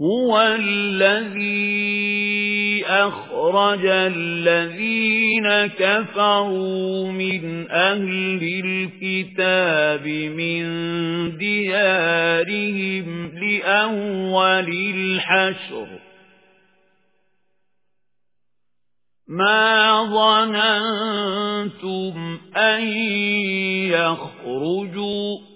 هو الذي أخرج الذين كفروا من أهل الكتاب من ديارهم لأول الحشر. ما ظننتم أن يخرجوا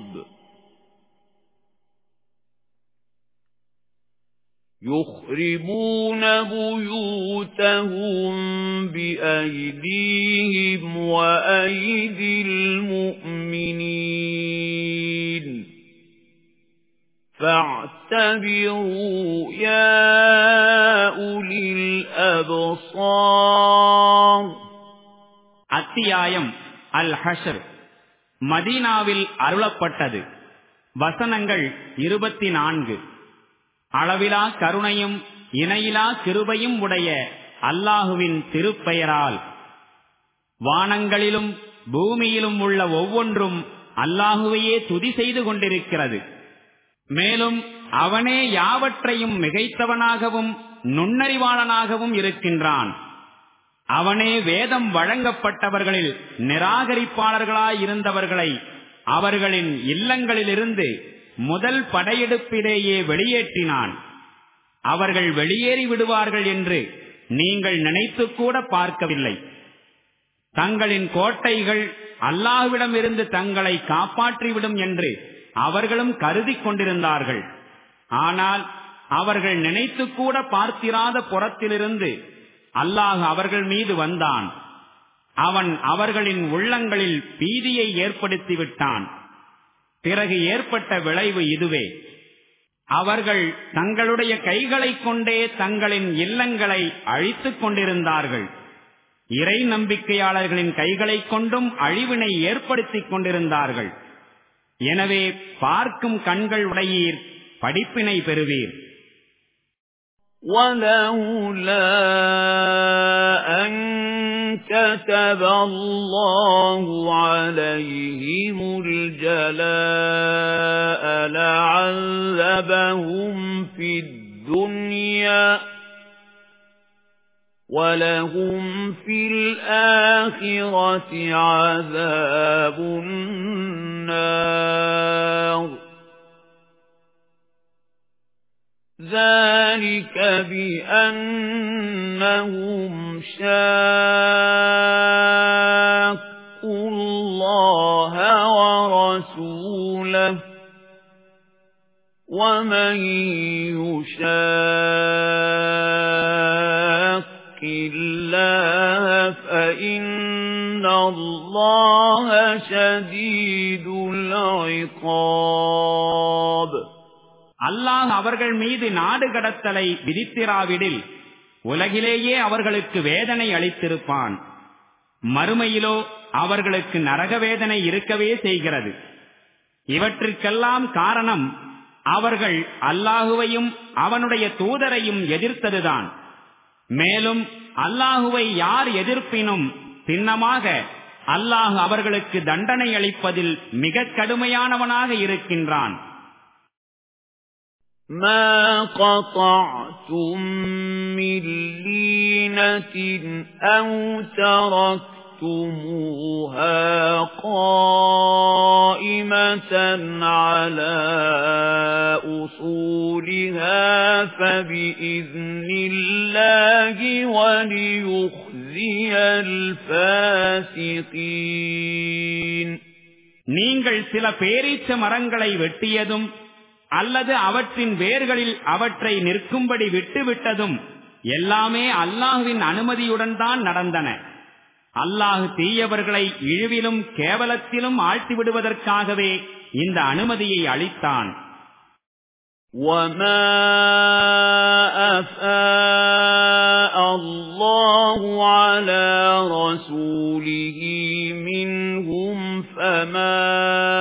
يخربون بيوتهم بأيديهم وأيدي المؤمنين فاعتبروا يا أولي الأبصار அத்தியாயம் அல் ஹஷர் மதீனாவில் அருளப்பட்டது வசனங்கள் இருபத்தி நான்கு அளவிலா கருணையும் இணையிலா கிருபையும் உடைய அல்லாஹுவின் திருப்பெயரால் வானங்களிலும் பூமியிலும் உள்ள ஒவ்வொன்றும் அல்லாஹுவையே துதி செய்து கொண்டிருக்கிறது. மேலும் அவனே யாவற்றையும் மிகைத்தவனாகவும் நுண்ணறிவாளனாகவும் இருக்கின்றான். அவனே வேதம் வழங்கப்பட்டவர்களில் நிராகரிப்பாளர்களாயிருந்தவர்களை அவர்களின் இல்லங்களிலிருந்து முதல் படையெடுப்பிலேயே வெளியேற்றினான். அவர்கள் வெளியேறி விடுவார்கள் என்று நீங்கள் நினைத்து கூட பார்க்கவில்லை. தங்களின் கோட்டைகள் அல்லாஹ்விடமிருந்து தங்களை காப்பாற்றிவிடும் என்று அவர்களும் கருதி கொண்டிருந்தார்கள். ஆனால் அவர்கள் நினைத்து கூட பார்த்திராத புறத்திலிருந்து அல்லாஹ் அவர்கள் மீது வந்தான். அவன் அவர்களின் உள்ளங்களில் பீதியை ஏற்படுத்திவிட்டான். பிறகு ஏற்பட்ட விளைவு இதுவே அவர்கள் தங்களுடைய கைகளைக் கொண்டே தங்களின் இல்லங்களை அழித்துக் கொண்டிருந்தார்கள் இறை நம்பிக்கையாளர்களின் கைகளைக் கொண்டும் அழிவினை ஏற்படுத்திக் கொண்டிருந்தார்கள் எனவே பார்க்கும் கண்கள் உடையீர் படிப்பினை பெறுவீர் وَلَوْلَا أَن كَتَبَ اللَّهُ عَلَيْهِمُ الْجَلَاءَ لَعَذَّبَهُمْ فِي الدُّنْيَا وَلَهُمْ فِي الْآخِرَةِ عَذَابُ النَّارِ ذَلِكَ بِأَنَّهُمْ شَاقُّوا وَمَن يُشَاقِّ اللَّهَ فَإِنَّ اللَّهَ شَدِيدُ الْعِقَابِ அல்லாஹ் அவர்கள் மீது நாடு கடத்தலை விதித்திராவிடில் உலகிலேயே அவர்களுக்கு வேதனை அளித்திருப்பான் மறுமையிலோ அவர்களுக்கு நரக வேதனை இருக்கவே செய்கிறது இவற்றிற்கெல்லாம் காரணம் அவர்கள் அல்லாஹுவையும் அவனுடைய தூதரையும் எதிர்த்ததுதான் மேலும் அல்லாஹுவை யார் எதிர்ப்பினும் சின்னமாக அல்லாஹ் அவர்களுக்கு தண்டனை அளிப்பதில் மிக கடுமையானவனாக இருக்கின்றான் مَا قَطَعْتُم مِّن لِّينَةٍ أَوْ تَرَكْتُمُوهَا تَرَكْتُمُوهَا قَائِمَةً عَلَى أُصُولِهَا فَبِإِذْنِ اللَّهِ وَلِيُخْزِيَ الْفَاسِقِينَ நீங்கள் சில பேரீச்ச மரங்களை வெட்டியதும் அல்லது அவற்றின் வேர்களில் அவற்றை நிற்கும்படி விட்டுவிட்டதும் எல்லாமே அல்லாஹுவின் அனுமதியுடன் தான் நடந்தன அல்லாஹு தீயவர்களை இழிவிலும் கேவலத்திலும் ஆழ்த்தி விடுவதற்காகவே இந்த அனுமதியை அளித்தான் وَمَا أَفَاءَ اللَّهُ عَلَى رَسُولِهِ مِنْهُمْ فَمَا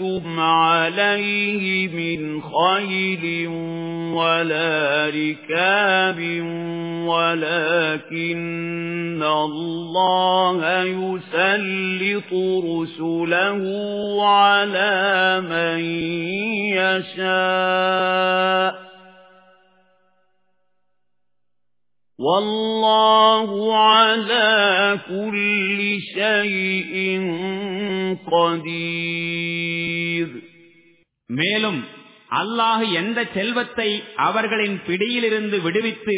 لستم عَلَيْهِ مِنْ خَيْلٍ وَلَا رِكَابٍ وَلَكِنَّ اللَّهَ يُسَلِّطُ رُسُلَهُ عَلَى مَن يَشَاءُ وَاللَّهُ عَلَى كُلِّ شَيْءٍ قَدِيرٌ மேலும் அல்லாஹ் எந்த செல்வத்தை அவர்களின் பிடியிலிருந்து விடுவித்து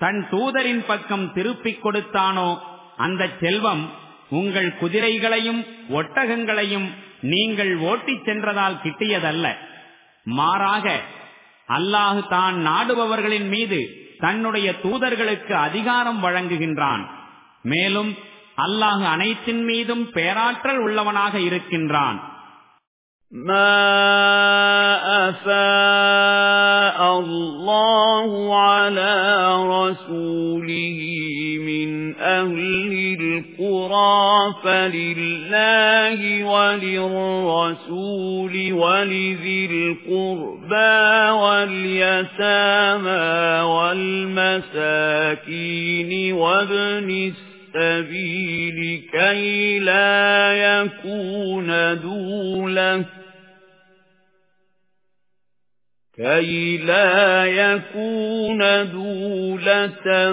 தன் தூதரின் பக்கம் திருப்பிக் கொடுத்தானோ அந்த செல்வம் உங்கள் குதிரைகளையும் ஒட்டகங்களையும் நீங்கள் ஓட்டிச் சென்றதால் கிட்டியதல்ல மாறாக அல்லாஹு தான் நாடுபவர்களின் மீது தன்னுடைய தூதர்களுக்கு அதிகாரம் வழங்குகின்றான் மேலும் அல்லாஹு அனைத்தின் மீதும் பேராற்றல் உள்ளவனாக இருக்கின்றான் ما أفاء الله على رسوله من أهل القرى فلله وللرسول ولذي القربى واليتامى والمساكين وابن السبيل كي لا يكون دولة كي لا يكون دولة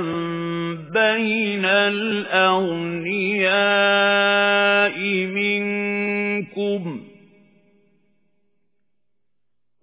بين الأغنياء منكم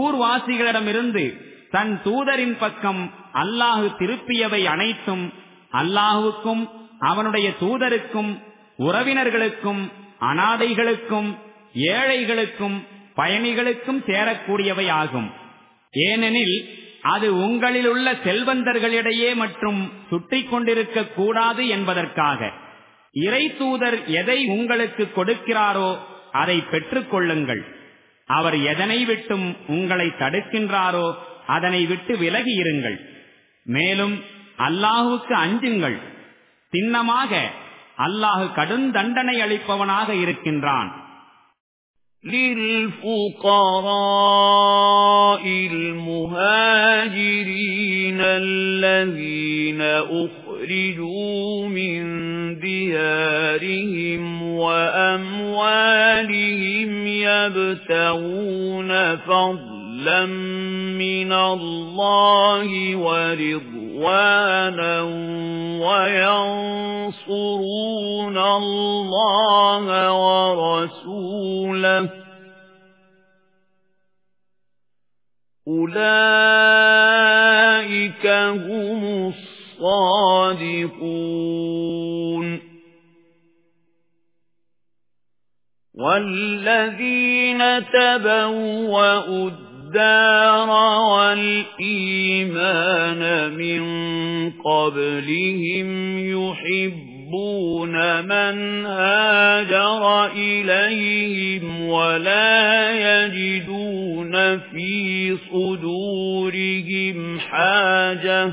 ஊர்வாசிகளிடமிருந்து தன் தூதரின் பக்கம் அல்லாஹு திருப்பியவை அனைத்தும் அல்லாஹுக்கும் அவனுடைய தூதருக்கும் உறவினர்களுக்கும் அனாதைகளுக்கும் ஏழைகளுக்கும் பயணிகளுக்கும் சேரக்கூடியவை ஆகும். ஏனெனில் அது உங்களில் உள்ள செல்வந்தர்களிடையே மற்றும் சுட்டி கொண்டிருக்க கூடாது என்பதற்காக. இறை தூதர் எதை உங்களுக்கு கொடுக்கிறாரோ அதை பெற்றுக் கொள்ளுங்கள். அவர் எதனை விட்டும் உங்களை தடுக்கின்றாரோ அதனை விட்டு விலகி இருங்கள் மேலும் அல்லாஹுக்கு அஞ்சுங்கள் சின்னமாக அல்லாஹு கடும் தண்டனை அளிப்பவனாக இருக்கின்றான் للفقراء المهاجرين الذين أخرجوا من ديارهم وأموالهم يبتغون فضلا من الله ورضوانا وينصرون الله ورسوله. أولئك هم الصادقون. والذين تبوأوا الدار والإيمان من قبلهم يحبون من هاجر إليهم ولا يجدون في صدورهم حاجة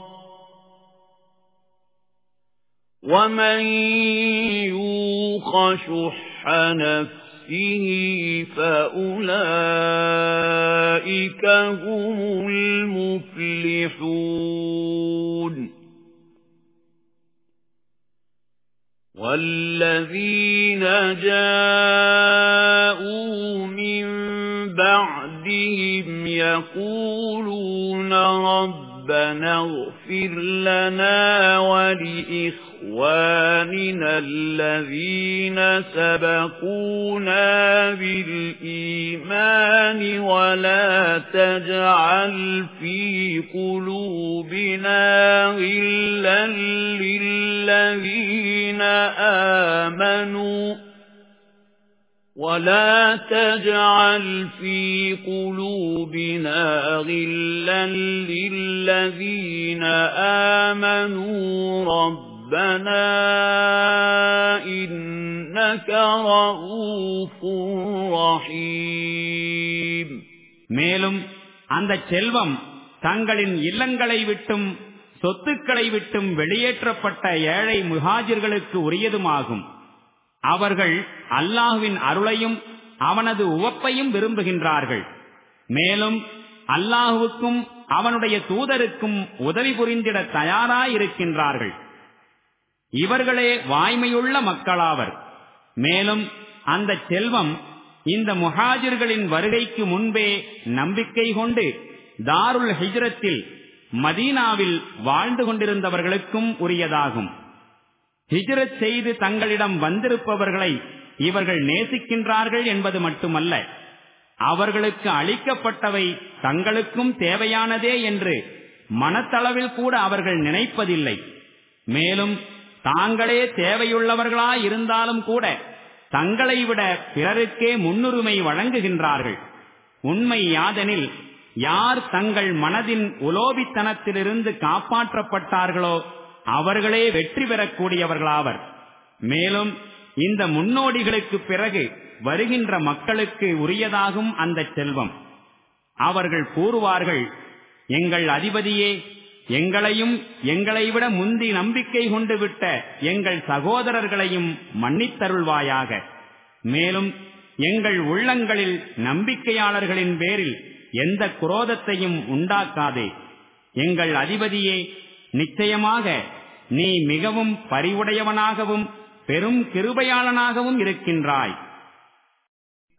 ومن يوق شح نفسه فأولئك هم المفلحون والذين جاءوا من بعدهم يقولون ربنا اغفر لنا ولإخواننا إخواننا الذين سبقونا بالإيمان ولا تجعل في قلوبنا غلا للذين آمنوا ولا تجعل في قلوبنا غلا للذين آمنوا رب رَبَّنَا إِنَّكَ رَءُوفٌ رَحِيمٌ மேலும் அந்த செல்வம் தங்களின் இல்லங்களை விட்டும் சொத்துக்களை விட்டும் வெளியேற்றப்பட்ட ஏழை முஹாஜிர்களுக்கு உரியதுமாகும் அவர்கள் அல்லாஹுவின் அருளையும் அவனது உவப்பையும் விரும்புகின்றார்கள். மேலும் அல்லாஹுவுக்கும் அவனுடைய தூதருக்கும் உதவி புரிந்திட தயாராயிருக்கின்றார்கள். இவர்களே வாய்மையுள்ள மக்களாவர். மேலும் அந்த செல்வம் இந்த முஹாஜிர்களின் வருகைக்கு முன்பே நம்பிக்கை கொண்டு தாருல் ஹிஜ்ரத்தில் மதீனாவில் வாழ்ந்து கொண்டிருந்தவர்களுக்கும் உரியதாகும். ஹிஜரத் செய்து தங்களிடம் வந்திருப்பவர்களை இவர்கள் நேசிக்கின்றார்கள் என்பது மட்டுமல்ல அவர்களுக்கு அளிக்கப்பட்டவை தங்களுக்கும் தேவையானதே என்று மனத்தளவில் கூட அவர்கள் நினைப்பதில்லை. மேலும் தாங்களே தேவையுள்ளவர்களாய் இருந்தாலும் கூட தங்களை விட பிறருக்கே முன்னுரிமை வழங்குகின்றார்கள். உண்மை யாதெனில் யார் தங்கள் மனதின் உலோபித்தனத்திலிருந்து காப்பாற்றப்பட்டார்களோ அவர்களே வெற்றி பெறக்கூடியவர்களாவர். மேலும் இந்த முன்னோடிகளுக்கு பிறகு வருகின்ற மக்களுக்கு உரியதாகும் அந்த செல்வம். அவர்கள் கூறுவார்கள் எங்கள் அதிபதியே எங்களையும் எங்களை விட முந்தி நம்பிக்கை கொண்டு விட்ட எங்கள் சகோதரர்களையும் மன்னித்தருள்வாயாக. மேலும் எங்கள் உள்ளங்களில் நம்பிக்கையாளர்களின் பேரில் எந்த குரோதத்தையும் உண்டாக்காதே. எங்கள் அதிபதியே நிச்சயமாக நீ மிகவும் பரிவுடையவனாகவும் பெரும் கிருபையாளனாகவும் இருக்கின்றாய்.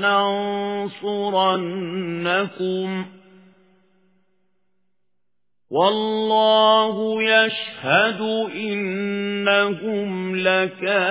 لننصرنكم. والله يشهد إنهم لكاذبون.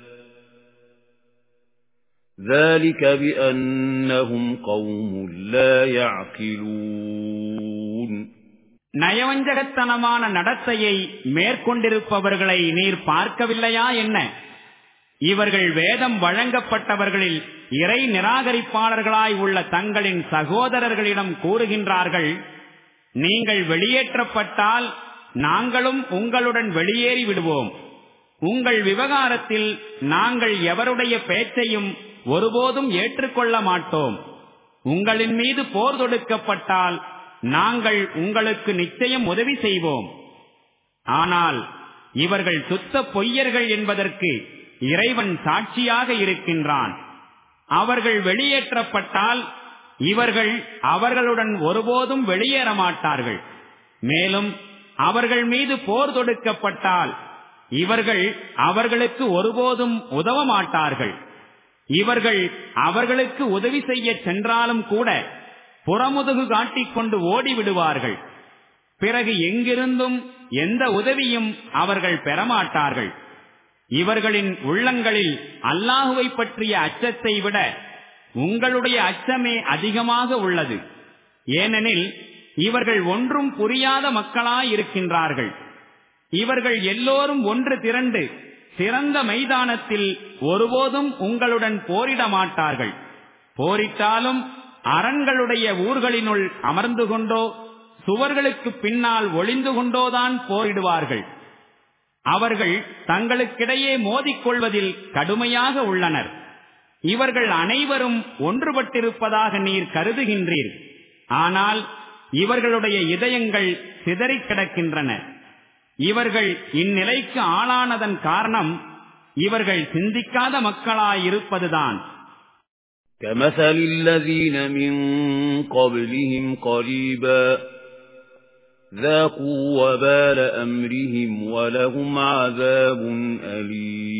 ذلك بأنهم قوم لا يعقلون நயவஞ்சகத்தனமான நடத்தையை மேற்கொண்டிருப்பவர்களை நீர் பார்க்கவில்லையா என்ன இவர்கள் வேதம் வழங்கப்பட்டவர்களில் இறை நிராகரிப்பாளர்களாய் உள்ள தங்களின் சகோதரர்களிடம் கூறுகின்றார்கள் நீங்கள் வெளியேற்றப்பட்டால் நாங்களும் உங்களுடன் வெளியேறி விடுவோம் உங்கள் விவகாரத்தில் நாங்கள் எவருடைய பேச்சையும் ஒருபோதும் ஏற்றுக்கொள்ள மாட்டோம். உங்களின் மீது போர் தொடுக்கப்பட்டால் நாங்கள் உங்களுக்கு நிச்சயம் உதவி செய்வோம். ஆனால் இவர்கள் சுத்த பொய்யர்கள் என்பதற்கு இறைவன் சாட்சியாக இருக்கின்றான். அவர்கள் வெளியேற்றப்பட்டால் இவர்கள் அவர்களுடன் ஒருபோதும் வெளியேற மாட்டார்கள். மேலும் அவர்கள் மீது போர் தொடுக்கப்பட்டால் இவர்கள் அவர்களுக்கு ஒருபோதும் உதவ மாட்டார்கள். இவர்கள் அவர்களுக்கு உதவி செய்ய சென்றாலும் கூட புறமுதுகு காட்டிக்கொண்டு ஓடிவிடுவார்கள். பிறகு எங்கிருந்தும் எந்த உதவியும் அவர்கள் பெறமாட்டார்கள். இவர்களின் உள்ளங்களில் அல்லாஹுவை பற்றிய அச்சத்தை விட உங்களுடைய அச்சமே அதிகமாக உள்ளது. ஏனெனில் இவர்கள் ஒன்றும் புரியாத மக்களாயிருக்கின்றார்கள். இவர்கள் எல்லோரும் ஒன்று திரண்டு சிறந்த மைதானத்தில் ஒருபோதும் உங்களுடன் போரிட மாட்டார்கள். போரிட்டாலும் அரண்களுடைய ஊர்களினுள் அமர்ந்து கொண்டோ சுவர்களுக்கு பின்னால் ஒளிந்து கொண்டோதான் போரிடுவார்கள். அவர்கள் தங்களுக்கிடையே மோதிக்கொள்வதில் கடுமையாக உள்ளனர். இவர்கள் அனைவரும் ஒன்றுபட்டிருப்பதாக நீர் கருதுகின்றீர். ஆனால் இவர்களுடைய இதயங்கள் சிதறிக் கிடக்கின்றன. இவர்கள் இந்நிலைக்கு ஆளானதன் காரணம் இவர்கள் சிந்திக்காத மக்களாயிருப்பதுதான் كمثل الذين من قبلهم قريبا ذاقوا وبال أمرهم ولهم عذاب أليم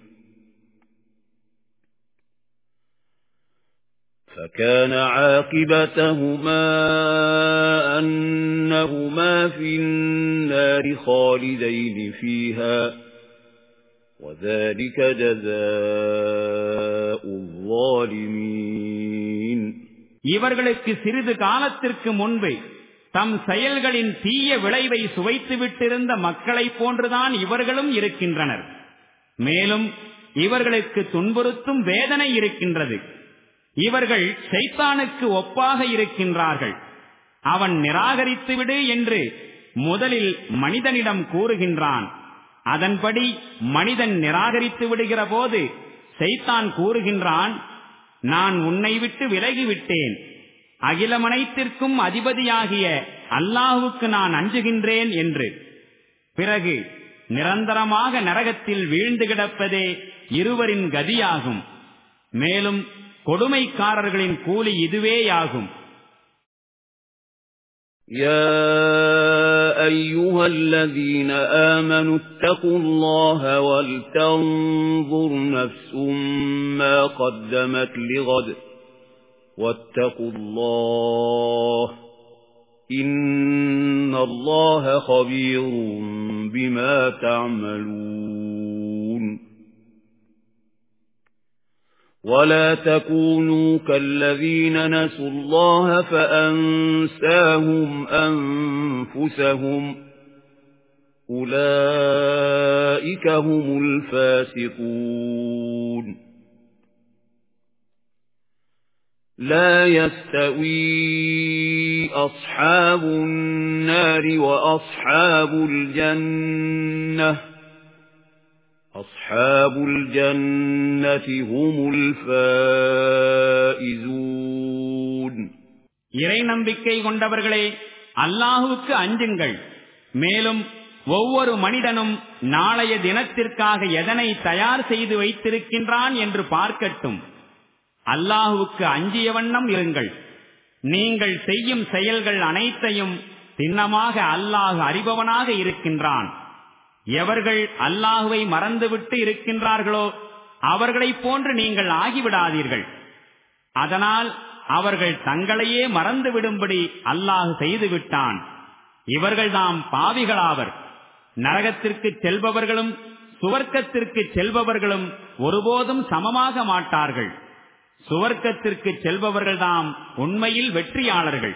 فكان عاقبتهما أنهما في النار خالدين فيها وذلك جزاء الظالمين இவர்களுக்கு சிறிது காலத்திற்கு முன்பு தம் செயல்களின் தீய விளைவை சுவைத்து விட்டிருந்த மக்களைப் போன்றுதான் இவர்களும் இருக்கின்றனர் மேலும் இவர்களுக்கு துன்புறுத்தும் வேதனை இருக்கின்றது இவர்கள் சைத்தானுக்கு ஒப்பாக இருக்கின்றார்கள். அவன் நிராகரித்துவிடு என்று முதலில் மனிதனிடம் கூறுகின்றான். அதன்படி மனிதன் நிராகரித்து விடுகிற போது சைத்தான் கூறுகின்றான் நான் உன்னை விட்டு விலகிவிட்டேன். அகிலமனைத்திற்கும் அதிபதியாகிய அல்லாஹுக்கு நான் அஞ்சுகின்றேன் என்று. பிறகு நிரந்தரமாக நரகத்தில் வீழ்ந்து கிடப்பதே இருவரின் கதியாகும். மேலும் கொடுமைக்காரர்களின் கூலி இதுவேயாகும் يا أيها الذين آمنوا اتقوا الله ولتنظر نفس ما قدمت لغد واتقوا الله إن الله خبير بما تعملون ولا تكونوا كالذين نسوا الله فأنساهم أنفسهم أولئك هم الفاسقون لا يستوي أصحاب النار وأصحاب الجنة أصحاب الجنة هم الفائزون இறை நம்பிக்கை கொண்டவர்களே அல்லாஹுவுக்கு அஞ்சுங்கள் மேலும் ஒவ்வொரு மனிதனும் நாளைய தினத்திற்காக எதனை தயார் செய்து வைத்திருக்கின்றான் என்று பார்க்கட்டும் அல்லாஹுவுக்கு அஞ்சிய வண்ணம் இருங்கள் நீங்கள் செய்யும் செயல்கள் அனைத்தையும் சின்னமாக அல்லாஹு அறிபவனாக இருக்கின்றான் எவர்கள் அல்லாஹுவை மறந்துவிட்டு இருக்கின்றார்களோ அவர்களைப் போன்று நீங்கள் ஆகிவிடாதீர்கள். அதனால் அவர்கள் தங்களையே மறந்துவிடும்படி அல்லாஹு செய்துவிட்டான். இவர்கள்தாம் பாவிகளாவர். நரகத்திற்கு செல்பவர்களும் சுவர்க்கத்திற்கு செல்பவர்களும் ஒருபோதும் சமமாக மாட்டார்கள். சுவர்க்கத்திற்கு செல்பவர்கள்தாம் உண்மையில் வெற்றியாளர்கள்.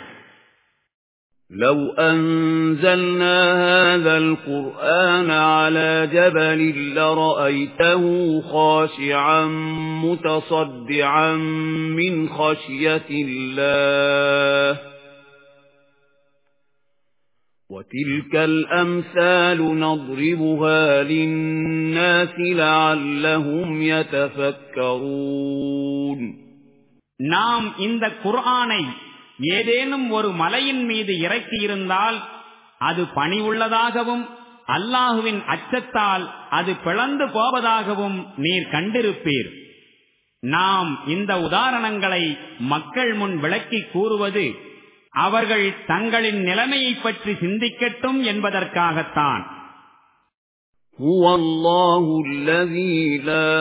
لو أنزلنا هذا القرآن على جبل لرأيته خاشعا متصدعا من خشية الله وتلك الأمثال نضربها للناس لعلهم يتفكرون நாம் இந்த குர்ஆனை ஏதேனும் ஒரு மலையின் மீது இறக்கியிருந்தால் அது பணி உள்ளதாகவும் அல்லாஹுவின் அச்சத்தால் அது பிளந்து போவதாகவும் நீர் கண்டிருப்பீர் நாம் இந்த உதாரணங்களை மக்கள் முன் விளக்கி கூறுவது அவர்கள் தங்களின் நிலைமையை பற்றி சிந்திக்கட்டும் என்பதற்காகத்தான் هو الله الذي لا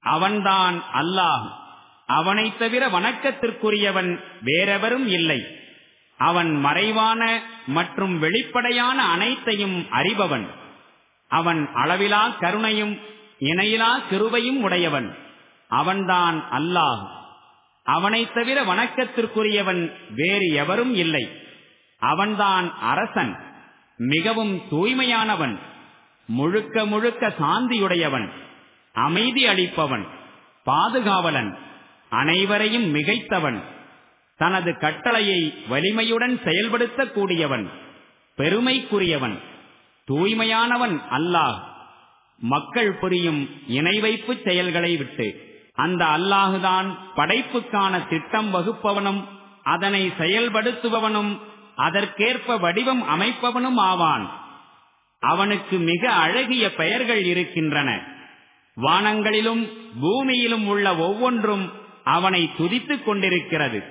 அவன்தான் அல்லாஹ். அவனைத் தவிர வணக்கத்திற்குரியவன் வேறெவரும் இல்லை. அவன் மறைவான மற்றும் வெளிப்படையான அனைத்தையும் அறிபவன். அவன் அளவிலா கருணையும் இணையிலா சிறுவையும் உடையவன். அவன்தான் அல்லாஹ். அவனைத் தவிர வணக்கத்திற்குரியவன் வேறு எவரும் இல்லை. அவன்தான் அரசன் மிகவும் தூய்மையானவன் முழுக்க முழுக்க சாந்தியுடையவன். அமைதி அளிப்பவன் பாதுகாவலன் அனைவரையும் மிகைத்தவன் தனது கட்டளையை வலிமையுடன் செயல்படுத்தக்கூடியவன் பெருமைக்குரியவன் தூய்மையானவன் அல்லாஹ். மக்கள் புரியும் இணை வைப்பு செயல்களை விட்டு அந்த அல்லாஹுதான் படைப்புக்கான திட்டம் வகுப்பவனும் அதனை செயல்படுத்துபவனும் அதற்கேற்ப வடிவம் அமைப்பவனும் ஆவான். அவனுக்கு மிக அழகிய பெயர்கள் இருக்கின்றன. வானங்களிலும் பூமியிலும் உள்ள ஒவ்வொன்றும் அவனை துதித்துக் கொண்டிருக்கிறது.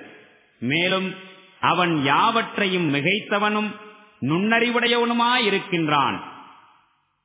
மேலும் அவன் யாவற்றையும் மிகைத்தவனும் நுண்ணறிவுடையவனுமாயிருக்கின்றான்.